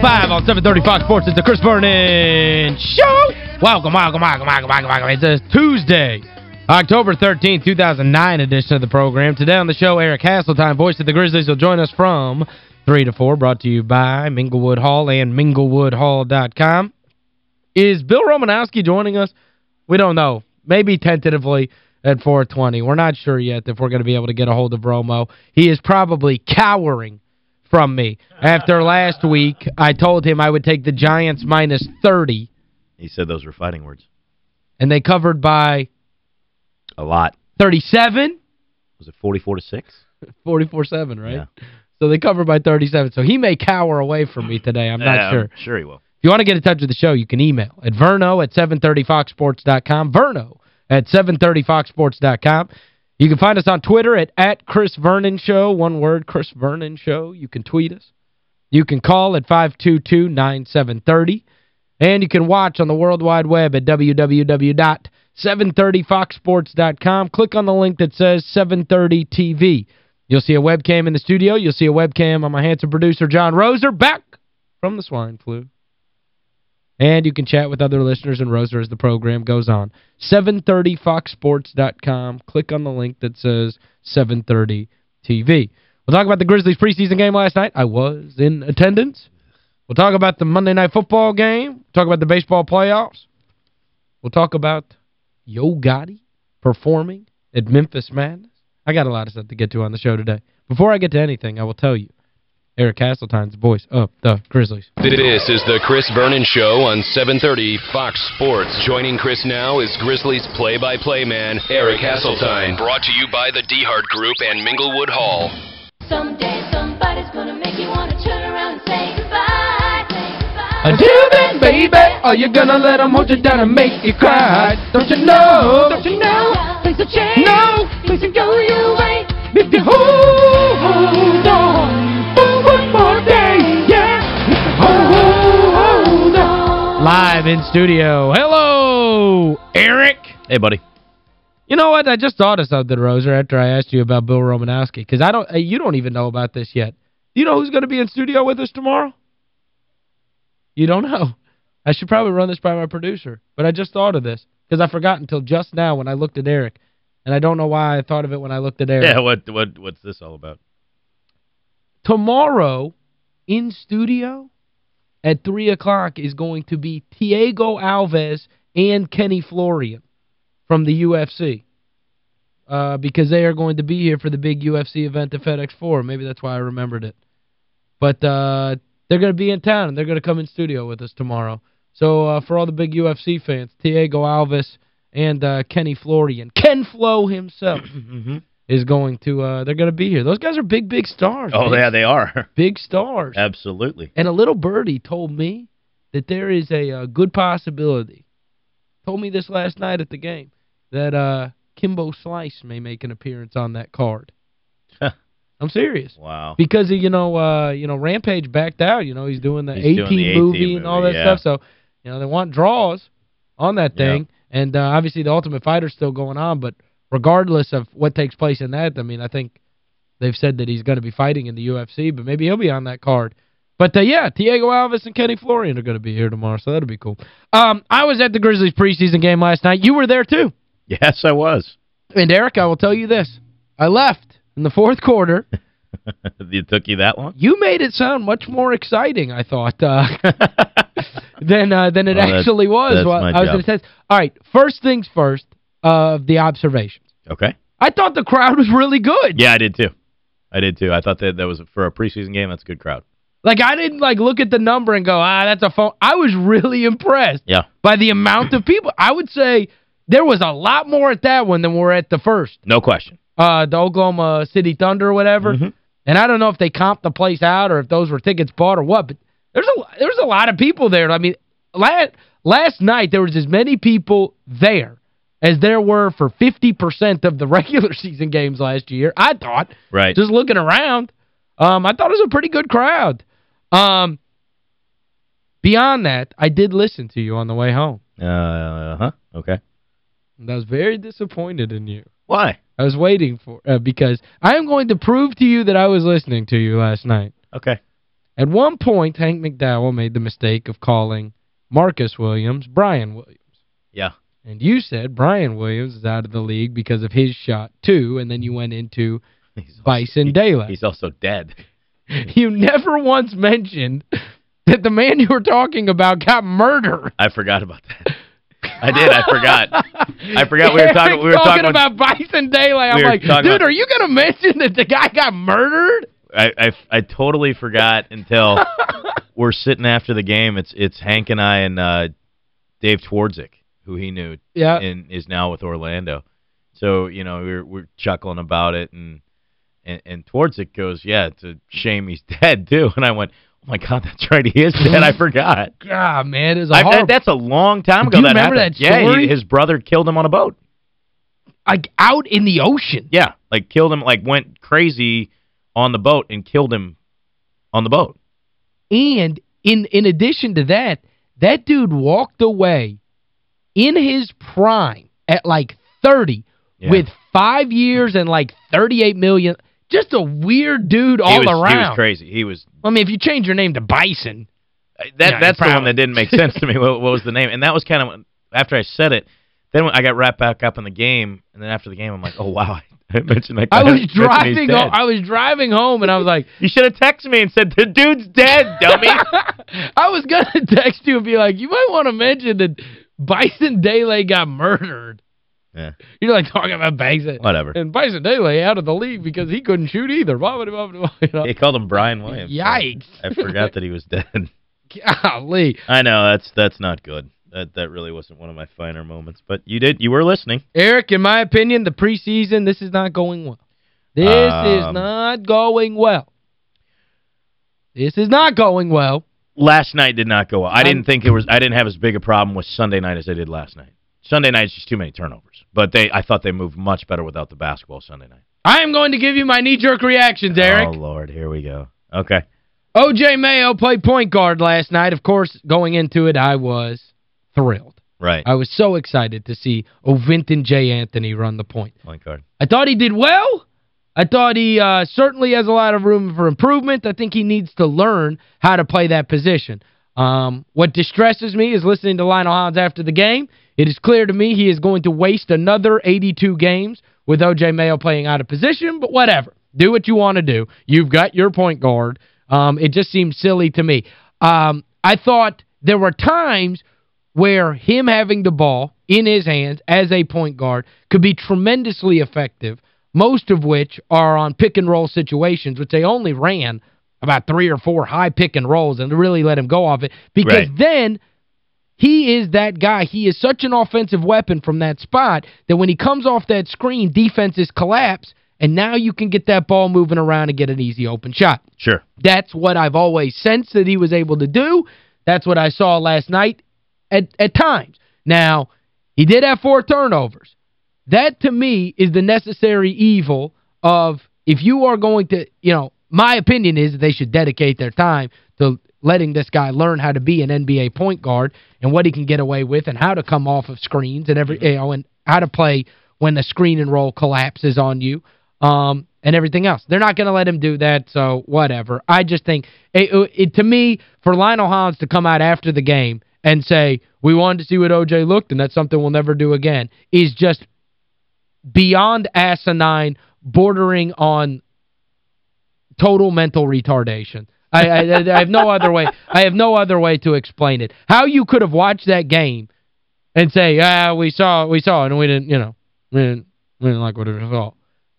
Five on 730 Fox Sports. It's the Chris Vernon Show. Welcome, welcome, welcome, welcome, welcome, welcome. It's a Tuesday, October thirteenth, 2009 edition of the program. Today on the show, Eric Hasseltine, voice of the Grizzlies, will join us from 3 to 4, brought to you by Minglewood Hall and minglewoodhall.com. Is Bill Romanowski joining us? We don't know. Maybe tentatively at 420. We're not sure yet if we're going to be able to get a hold of Romo. He is probably cowering from me. After last week, I told him I would take the Giants minus 30, He said those were fighting words. and they covered by A lot. 37? Was it 44 to 6? 44-7, right? Yeah. So they covered by 37. So he may cower away from me today. I'm not Yeah, sure. I'm sure he will. If you want to get in touch with the show, you can email at verno at 730foxsports.com. Verno at 730foxsports.com. You can find us on Twitter at, at Chris Vernon Show. One word, Chris Vernon Show. You can tweet us. You can call at 522-9730. And you can watch on the World Wide Web at www.730foxsports.com. Click on the link that says 730 TV. You'll see a webcam in the studio. You'll see a webcam on my handsome producer, John Roser, back from the swine flu. And you can chat with other listeners and Roser as the program goes on. 730foxsports.com. Click on the link that says 730 TV. We'll talk about the Grizzlies preseason game last night. I was in attendance. We'll talk about the Monday Night Football game. talk about the baseball playoffs. We'll talk about Yo Gotti performing at Memphis Madness. I got a lot of stuff to get to on the show today. Before I get to anything, I will tell you, Eric Hasseltine's voice of the Grizzlies. This is the Chris Vernon Show on 730 Fox Sports. Joining Chris now is Grizzlies play-by-play man Eric Hasseltine. Brought to you by the DeHart Group and Minglewood Hall. Someday somebody's gonna make you wanna turn around and say goodbye. Say goodbye. Until then, baby, are you gonna let them hold you down and make you cry? Don't you know? Don't you know? Things will change. No! Things will go your way. If you hold in studio. Hello, Eric. Hey, buddy. You know what? I just thought of something, Roser, after I asked you about Bill Romanowski, because I don't, uh, you don't even know about this yet. Do you know who's going to be in studio with us tomorrow? You don't know. I should probably run this by my producer, but I just thought of this, because I forgot until just now when I looked at Eric, and I don't know why I thought of it when I looked at Eric. Yeah, what what what's this all about? Tomorrow, in studio, at 3 o'clock, is going to be Diego Alves and Kenny Florian from the UFC. Uh, because they are going to be here for the big UFC event at FedExForum. Maybe that's why I remembered it. But uh, they're going to be in town, and they're going to come in studio with us tomorrow. So uh, for all the big UFC fans, Diego Alves and uh, Kenny Florian, Ken Flo himself, is going to, uh, they're going to be here. Those guys are big, big stars. Oh, man. yeah, they are. Big stars. Absolutely. And a little birdie told me that there is a, uh good possibility, told me this last night at the game, that uh, Kimbo Slice may make an appearance on that card. I'm serious. Wow. Because, you know, uh, you know, Rampage backed out. You know, he's doing the He's doing A-Team the A-Team movie and all that yeah. stuff. So, you know, they want draws on that thing. And uh, obviously the Ultimate Fighter's still going on. But regardless of what takes place in that, I mean, I think they've said that he's going to be fighting in the UFC. But maybe he'll be on that card. But, uh, yeah, Diego Alves and Kenny Florian are going to be here tomorrow. So that'll be cool. Um, I was at the Grizzlies preseason game last night. You were there, too. Yes, I was. And, Eric, I will tell you this. I left in the fourth quarter. it took you that long? You made it sound much more exciting, I thought, uh, than uh, than it Well, actually was. that's Well, my I was job. going to say, all right, first things first of the observations. Okay. I thought the crowd was really good. Yeah, I did too. I did too. I thought that that was for a preseason game, that's a good crowd. Like, I didn't, like, look at the number and go, ah, that's a phone. I was really impressed Yeah. by the amount of people. I would say there was a lot more at that one than we were at the first. No question. uh, the Oklahoma City Thunder or whatever. Mhm. And I don't know if they comped the place out or if those were tickets bought or what, but there's a there's a lot of people there. I mean, last last night there was as many people there as there were for 50% of the regular season games last year. I thought, Right. just looking around, um, I thought it was a pretty good crowd. Um, beyond that, I did listen to you on the way home. Uh-huh. Okay. And I was very disappointed in you. Why? I was waiting for uh, because I am going to prove to you that I was listening to you last night. Okay. At one point, Hank McDowell made the mistake of calling Marcus Williams Brian Williams. Yeah. And you said Brian Williams is out of the league because of his shot, too, and then you went into He's Bison Dele. He's also dead. You never once mentioned that the man you were talking about got murdered. I forgot about that. I did. I forgot. I forgot we were talking- we were Eric's talking about Bison Dele. I'm like, dude, about- are you going to mention that the guy got murdered? I, I I totally forgot until we're sitting after the game. It's it's Hank and I and uh, Dave Twardzik, who he knew Yeah. and is now with Orlando. So, you know, we're we're chuckling about it and and, and Twardzik goes, "Yeah, it's a shame he's dead too." And I went, "Oh my god, that's right. He is dead. I forgot." God, man, it's a I, that, that's a long time ago. Do you that remember happened. that Yeah, story? he, his brother killed him on a boat. like out in the ocean. Yeah, like killed him like went crazy on the boat and killed him on the boat. And in in addition to that, that dude walked away in his prime at like 30 Yeah. with 5 years and like 38 million. Just a weird dude all he was, around. He was crazy. He was I mean, if you change your name to Bison, uh, that Yeah, that's the one that didn't make sense to me. What, what was the name? And that was kind of after I said it. Then I got wrapped back up in the game, and then after the game, I'm like, oh wow, I mentioned that. I was driving I was driving home and I was like You should have texted me and said the dude's dead, dummy. I was going to text you and be like, you might want to mention that Bison Dele got murdered. yeah, You're like talking about Bison. whatever. And Bison Dele out of the league because he couldn't shoot either. Blah, blah, blah, blah? He called him Brian Williams. Yikes. I forgot that he was dead. Golly. I know that's that's not good. That that really wasn't one of my finer moments. But you did you were listening. Eric, in my opinion, the preseason, this is not going well. This is Um, not going well. This is not going well. Last night did not go well. I didn't think it was I didn't have as big a problem with Sunday night as I did last night. Sunday night is just too many turnovers. But they I thought they moved much better without the basketball Sunday night. I am going to give you my knee-jerk reactions, Eric. Oh lord, here we go. Okay. O.J. Mayo played point guard last night. Of course, going into it, I was thrilled. Right. I was so excited to see Ovinton J'Anthony run the point. Point guard. I thought he did well. I thought he uh, certainly has a lot of room for improvement. I think he needs to learn how to play that position. Um, what distresses me is listening to Lionel Hollins after the game. It is clear to me he is going to waste another 82 games with O.J. Mayo playing out of position, but whatever. Do what you want to do. You've got your point guard. Um, it just seems silly to me. Um, I thought there were times where him having the ball in his hands as a point guard could be tremendously effective, most of which are on pick-and-roll situations, which they only ran about three or four high pick-and-rolls and really let him go off it. Because Right. then he is that guy. He is such an offensive weapon from that spot that when he comes off that screen, defenses collapse, and now you can get that ball moving around and get an easy open shot. Sure. That's what I've always sensed that he was able to do. That's what I saw last night at, at times. Now, he did have four turnovers. That, to me, is the necessary evil of if you are going to, you know, my opinion is they should dedicate their time to letting this guy learn how to be an NBA point guard and what he can get away with and how to come off of screens and every you know and how to play when the screen and roll collapses on you um and everything else. They're not going to let him do that, so whatever. I just think it, it, to me for Lionel Hollins to come out after the game and say we wanted to see what OJ looked and that's something we'll never do again is just beyond asinine bordering on total mental retardation. I, I, I have no other way I have no other way to explain it. How you could have watched that game and say, "Ah, we saw we saw it and we didn't, you know, we didn't, I didn't like what I saw.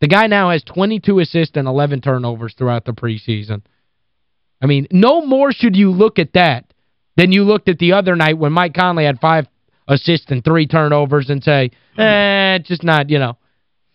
The guy now has 22 assists and 11 turnovers throughout the preseason. I mean, no more should you look at that than you looked at the other night when Mike Conley had five assists and three turnovers and say, eh, just not, you know.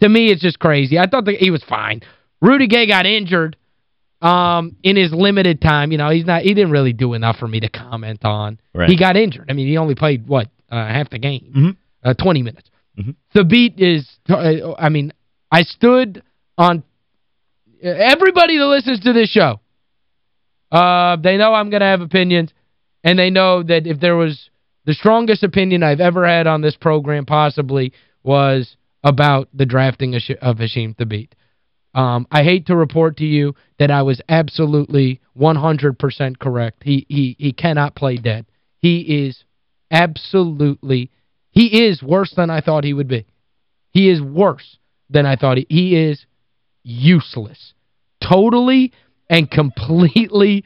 To me, it's just crazy. I thought that he was fine. Rudy Gay got injured um, in his limited time. You know, he's not he didn't really do enough for me to comment on. Right. He got injured. I mean, he only played, what, uh, half the game, Mhm. uh, 20 minutes. Mhm. The beat is, uh, I mean, I stood on, everybody that listens to this show, uh, they know I'm going to have opinions, and they know that if there was the strongest opinion I've ever had on this program possibly was about the drafting of Sh- of Hasheem Thabeet. Um, I hate to report to you that I was absolutely 100% correct. He, he, he cannot play dead. He is absolutely, he is worse than I thought he would be. He is worse than I thought he, he is useless. Totally and completely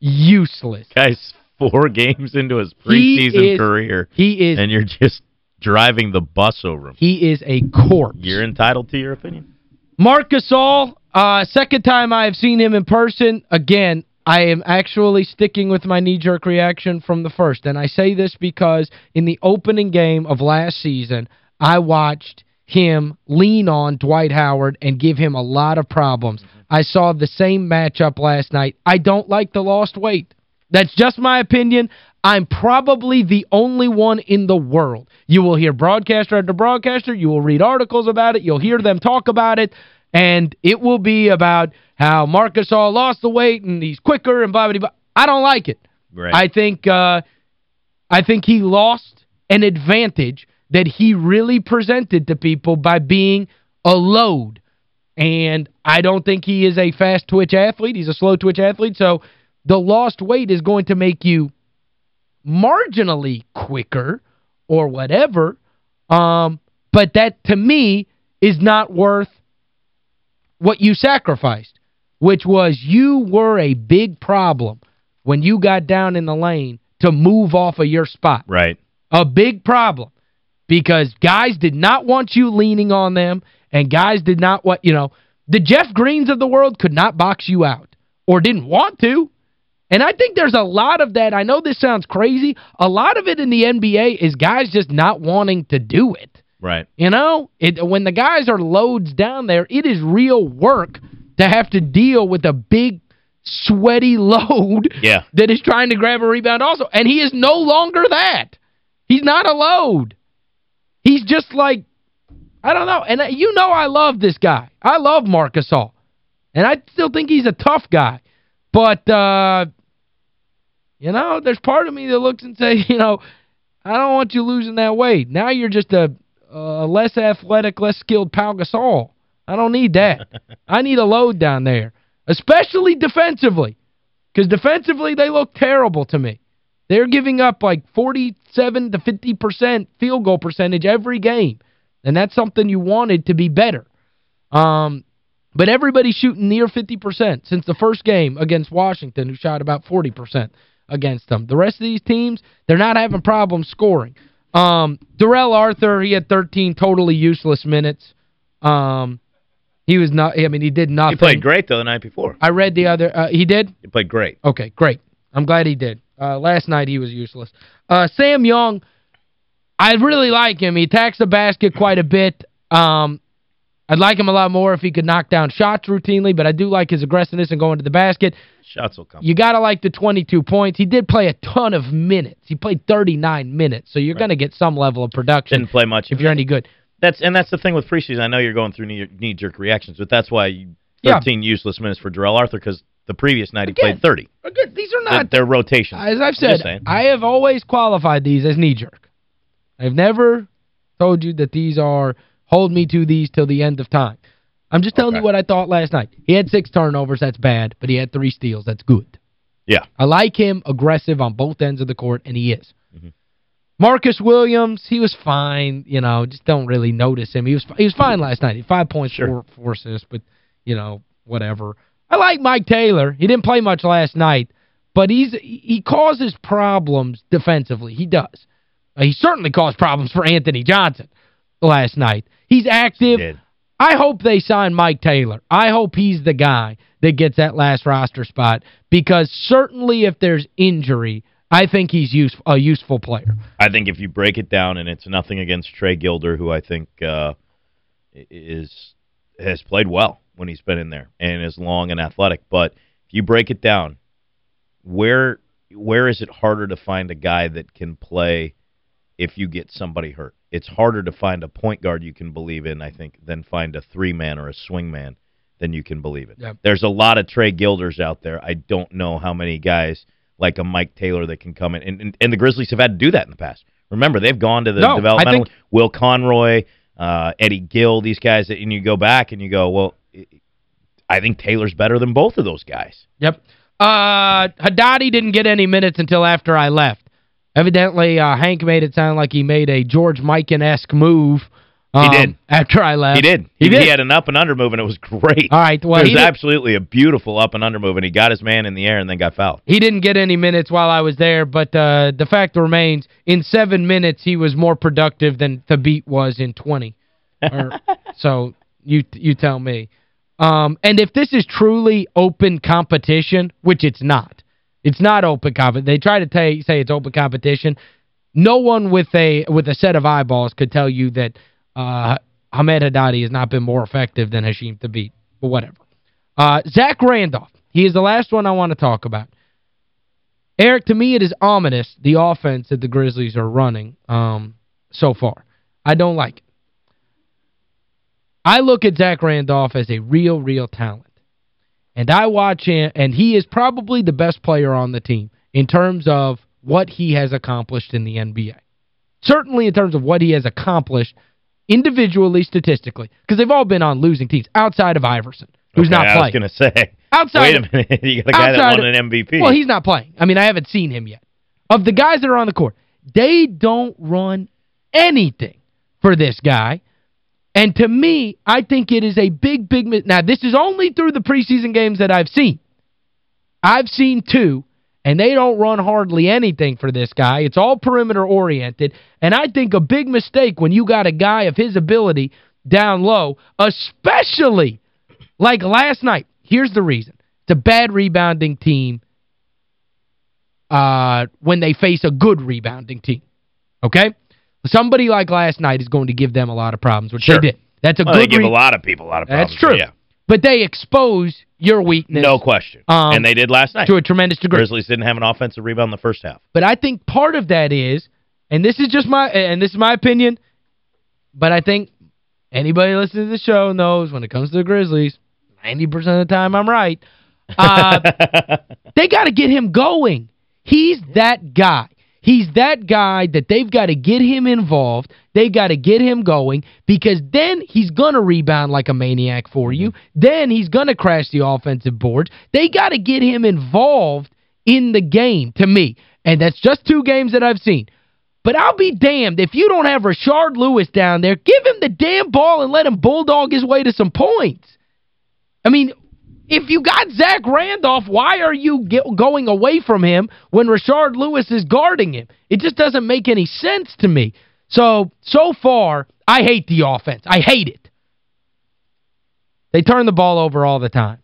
useless. Guy's four games into his preseason is- career, He is and you're just driving the bus over him. he is a corpse. You're entitled to your opinion. Marc Gasol, uh, second time I have seen him in person. Again, I am actually sticking with my knee-jerk reaction from the first. And I say this because in the opening game of last season, I watched him lean on Dwight Howard and give him a lot of problems. I saw the same matchup last night. I don't like the lost weight. That's just my opinion. I'm probably the only one in the world. You will hear broadcaster after broadcaster. You will read articles about it. You'll hear them talk about it. And it will be about how Marc Gasol lost the weight and he's quicker and blah, blah, blah. I don't like it. Right. I think uh, I think he lost an advantage that he really presented to people by being a load. And I don't think he is a fast twitch athlete. He's a slow twitch athlete. So the lost weight is going to make you marginally quicker or whatever. Um, but that, to me, is not worth what you sacrificed, which was you were a big problem when you got down in the lane to move off of your spot. Right. A big problem because guys did not want you leaning on them and guys did not want, you know, the Jeff Greens of the world could not box you out or didn't want to. And I think there's a lot of that. I know this sounds crazy. A lot of it in the NBA is guys just not wanting to do it. Right. You know, it when the guys are loads down there, it is real work to have to deal with a big, sweaty load Yeah. that is trying to grab a rebound also. And he is no longer that. He's not a load. He's just like, I don't know. And uh, you know I love this guy. I love Marc Gasol. And I still think he's a tough guy. But, uh, you know, there's part of me that looks and say, you know, I don't want you losing that weight. Now you're just a, a less athletic, less skilled Pau Gasol. I don't need that. I need a load down there, especially defensively. Because defensively, they look terrible to me. They're giving up like 47 to 50% field goal percentage every game. And that's something you wanted to be better. Um, but everybody's shooting near 50% since the first game against Washington, who shot about 40% against them. The rest of these teams, they're not having problems scoring. Um, Darrell Arthur, he had 13 totally useless minutes. Um, he was not, I mean, he did nothing. He played great, though, the night before. I read the other, uh, he did? He played great. Okay, great. I'm glad he did. Uh, last night he was useless. Uh, Sam Young, I really like him. He attacks the basket quite a bit. Um, I'd like him a lot more if he could knock down shots routinely, but I do like his aggressiveness and going to the basket. Shots will come. You got to like the 22 points. He did play a ton of minutes. He played 39 minutes, so you're Right. going to get some level of production Didn't play much. if you're any good. That's and that's the thing with preseason. I know you're going through knee- knee-jerk reactions, but that's why you, Yeah. 13 useless minutes for Darrell Arthur because the previous night he Again, played 30. Again, these are They're, not they're rotations. As I've said. I have always qualified these as knee-jerk. I've never told you that these are hold me to these till the end of time. I'm just telling Okay. you what I thought last night. He had six turnovers, that's bad, but he had three steals, that's good. Yeah. I like him aggressive on both ends of the court, and he is. Mhm. Marcus Williams, he was fine, you know, just don't really notice him. He was he was fine last night. He had five points, Sure. four, four assists, but, you know, whatever. I like Mike Taylor. He didn't play much last night, but he's he causes problems defensively. He does. He certainly caused problems for Anthony Johnson. last night. He's active. Did. I hope they sign Mike Taylor. I hope he's the guy that gets that last roster spot because certainly if there's injury, I think he's use, a useful player. I think if you break it down, and it's nothing against Trey Gilder, who I think uh, is has played well when he's been in there and is long and athletic. But if you break it down, where where is it harder to find a guy that can play if you get somebody hurt? It's harder to find a point guard you can believe in, I think, than find a three man or a swing man than you can believe in. Yep. There's a lot of Trey Gilders out there. I don't know how many guys like a Mike Taylor that can come in. And, and, and the Grizzlies have had to do that in the past. Remember, they've gone to the No, I developmental think- Will Conroy, uh, Eddie Gill, these guys, that, and you go back and you go, well, I think Taylor's better than both of those guys. Yep. Uh, Haddadi didn't get any minutes until after I left. Evidently, uh, Hank made it sound like he made a George Mikan-esque move. um, did. After I left. He did. He did. He had an up and under move, and it was great. All right, well, it was absolutely a beautiful up and under move, and he got his man in the air and then got fouled. He didn't get any minutes while I was there, but uh, the fact remains, in seven minutes, he was more productive than Thabeet was in 20. Or, so you you tell me. Um, and if this is truly open competition, which it's not, it's not open competition. They try to say it's open competition. No one with a with a set of eyeballs could tell you that uh, Hamed Haddadi has not been more effective than Hasheem Thabeet. But whatever. Uh, Zach Randolph. He is the last one I want to talk about. Eric, to me, it is ominous, the offense that the Grizzlies are running um, so far. I don't like it. I look at Zach Randolph as a real, real talent. And I watch him, and he is probably the best player on the team in terms of what he has accomplished in the NBA. Certainly in terms of what he has accomplished individually, statistically, because they've all been on losing teams outside of Iverson, who's Okay, not I was going to say, Outside wait a minute, you got a guy that won an MVP. Well, he's not playing. I mean, I haven't seen him yet. Of the guys that are on the court, they don't run anything for this guy. And to me, I think it is a big, big... Now, this is only through the preseason games that I've seen. I've seen two, and they don't run hardly anything for this guy. It's all perimeter-oriented. And I think a big mistake when you got a guy of his ability down low, especially like last night. Here's the reason. It's a bad rebounding team uh, when they face a good rebounding team. Okay? Somebody like last night is going to give them a lot of problems, which Sure. they did. That's a well, good they give a lot of people a lot of problems. That's true. Yeah, But they expose your weakness no question. Um, and they did last night. to a tremendous degree. Grizzlies didn't have an offensive rebound in the first half. But I think part of that is, and this is just my and this is my opinion, but I think anybody listening to the show knows when it comes to the Grizzlies, 90% of the time I'm right. Uh, they got to get him going. He's that guy. He's that guy that they've got to get him involved. They've got to get him going because then he's going to rebound like a maniac for you. Mm-hmm. Then he's going to crash the offensive boards. They got to get him involved in the game to me. And that's just two games that I've seen. But I'll be damned if you don't have Rashard Lewis down there. Give him the damn ball and let him bulldog his way to some points. I mean, if you got Zach Randolph, why are you going away from him when Rashard Lewis is guarding him? It just doesn't make any sense to me. So, so far, I hate the offense. I hate it. They turn the ball over all the time.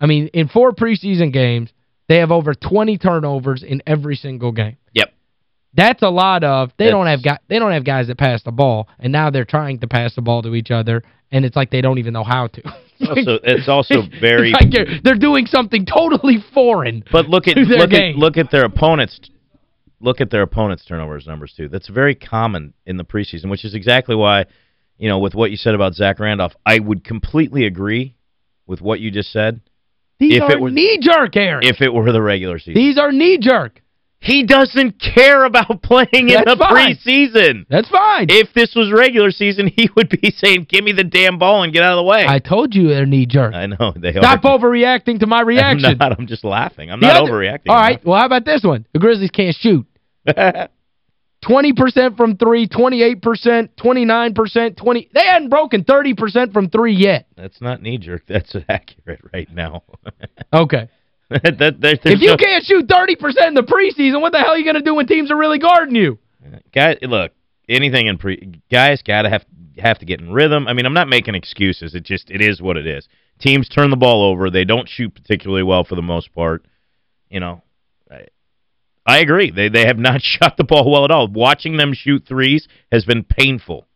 I mean, in four preseason games, they have over 20 turnovers in every single game. Yep. That's a lot of they don't have That's- guys they don't have guys that pass the ball and now they're trying to pass the ball to each other and it's like they don't even know how to. Also, it's also very It's like they're, doing something totally foreign. But look at look game. at look at their opponents look at their opponents turnovers numbers too. That's very common in the preseason, which is exactly why, you know, with what you said about Zach Randolph, I would completely agree with what you just said These if are it was- knee-jerk, Eric. if it were the regular season. These are knee-jerk. He doesn't care about playing in That's the fine. preseason. That's fine. If this was regular season, he would be saying, "Give me the damn ball and get out of the way." I told you they're knee-jerk. I know they Stop are. overreacting to my reaction. I'm not. I'm just laughing. I'm The not other- overreacting. All right. Well, how about this one? The Grizzlies can't shoot. 20% from three, 28%, 29%, 20 They hadn't broken 30% from three yet. That's not knee jerk. That's accurate right now. Okay. that, that, there's If you no- can't shoot 30% in the preseason, what the hell are you going to do when teams are really guarding you? Guy, look, anything in pre guys got to have have to get in rhythm. I mean, I'm not making excuses. It just it is what it is. Teams turn the ball over. They don't shoot particularly well for the most part. You know, I, I agree. They they have not shot the ball well at all. Watching them shoot threes has been painful.